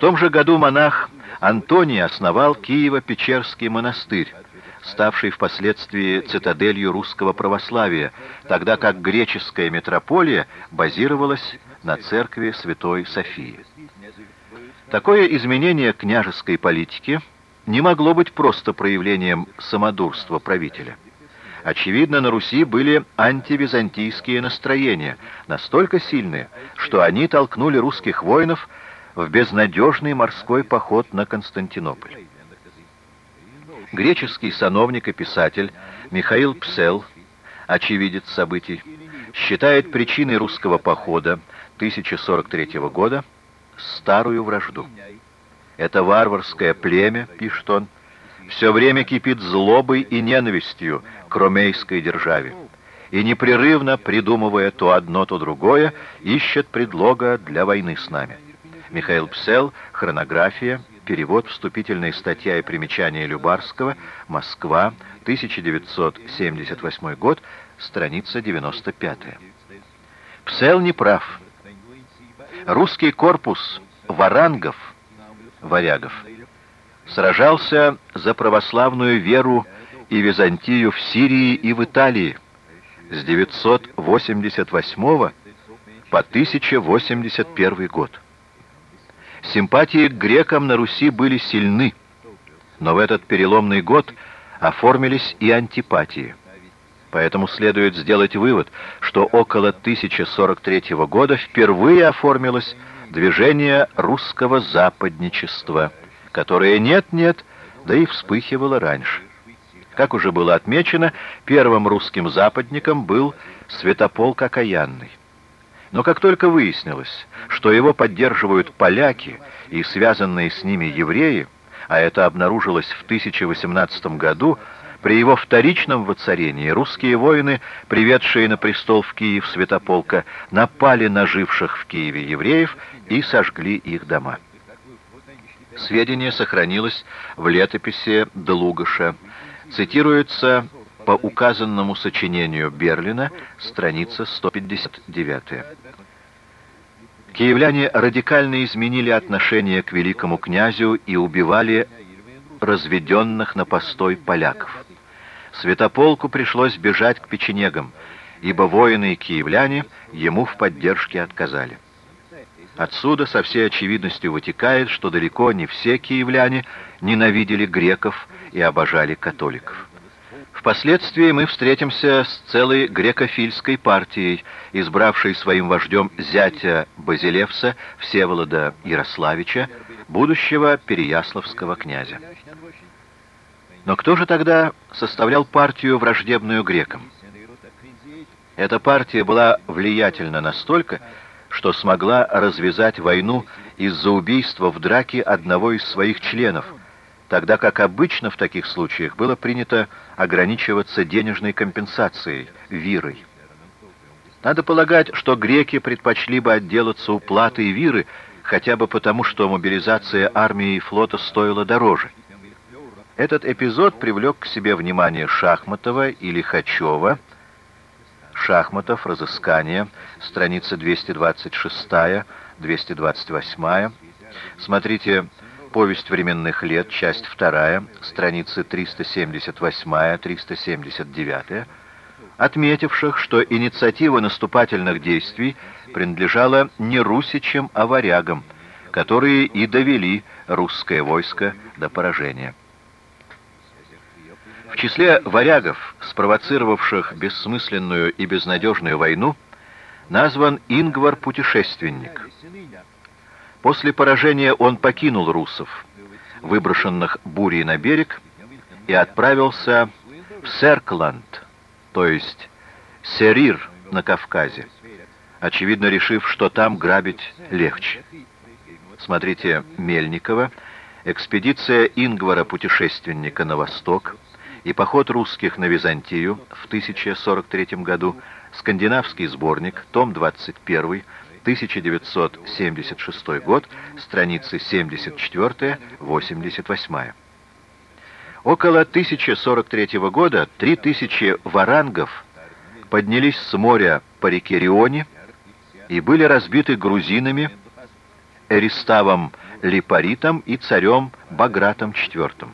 том же году монах Антоний основал Киево-Печерский монастырь, ставший впоследствии цитаделью русского православия, тогда как греческая метрополия базировалась на церкви Святой Софии. Такое изменение княжеской политики не могло быть просто проявлением самодурства правителя. Очевидно, на Руси были антивизантийские настроения, настолько сильные, что они толкнули русских воинов в безнадежный морской поход на Константинополь. Греческий сановник и писатель Михаил Псел, очевидец событий, считает причиной русского похода 1043 года старую вражду. Это варварское племя, пишет он, все время кипит злобой и ненавистью к ромейской державе и непрерывно, придумывая то одно, то другое, ищет предлога для войны с нами. Михаил Псел, хронография, перевод, вступительная статья и примечание Любарского, Москва, 1978 год, страница 95. Псел не прав. Русский корпус варангов, варягов, сражался за православную веру и Византию в Сирии и в Италии с 988 по 1081 год. Симпатии к грекам на Руси были сильны, но в этот переломный год оформились и антипатии. Поэтому следует сделать вывод, что около 1043 года впервые оформилось движение русского западничества, которое нет-нет, да и вспыхивало раньше. Как уже было отмечено, первым русским западником был Святополк Окаянный. Но как только выяснилось, что его поддерживают поляки и связанные с ними евреи, а это обнаружилось в 1018 году, при его вторичном воцарении русские воины, приведшие на престол в Киев Святополка, напали на живших в Киеве евреев и сожгли их дома. Сведение сохранилось в летописи Длугаша. Цитируется по указанному сочинению Берлина, страница 159. Киевляне радикально изменили отношение к великому князю и убивали разведенных на постой поляков. Святополку пришлось бежать к печенегам, ибо воины и киевляне ему в поддержке отказали. Отсюда со всей очевидностью вытекает, что далеко не все киевляне ненавидели греков и обожали католиков. Впоследствии мы встретимся с целой грекофильской партией, избравшей своим вождем зятя Базилевса Всеволода Ярославича, будущего переяславского князя. Но кто же тогда составлял партию, враждебную грекам? Эта партия была влиятельна настолько, что смогла развязать войну из-за убийства в драке одного из своих членов, тогда как обычно в таких случаях было принято ограничиваться денежной компенсацией, вирой. Надо полагать, что греки предпочли бы отделаться уплатой виры, хотя бы потому, что мобилизация армии и флота стоила дороже. Этот эпизод привлек к себе внимание Шахматова и Лихачева. Шахматов, разыскание, страница 226-228. Смотрите «Повесть временных лет», часть 2, страницы 378-379, отметивших, что инициатива наступательных действий принадлежала не русичам, а варягам, которые и довели русское войско до поражения. В числе варягов, спровоцировавших бессмысленную и безнадежную войну, назван Ингвар-путешественник. После поражения он покинул русов, выброшенных бурей на берег, и отправился в Серкланд, то есть Серир на Кавказе, очевидно решив, что там грабить легче. Смотрите Мельникова, экспедиция Ингвара-путешественника на восток, и поход русских на Византию в 1043 году, скандинавский сборник, том 21, 1976 год, страницы 74-88. Около 1043 года 3000 варангов поднялись с моря по реке Рионе и были разбиты грузинами Эриставом Липаритом и царем Багратом IV.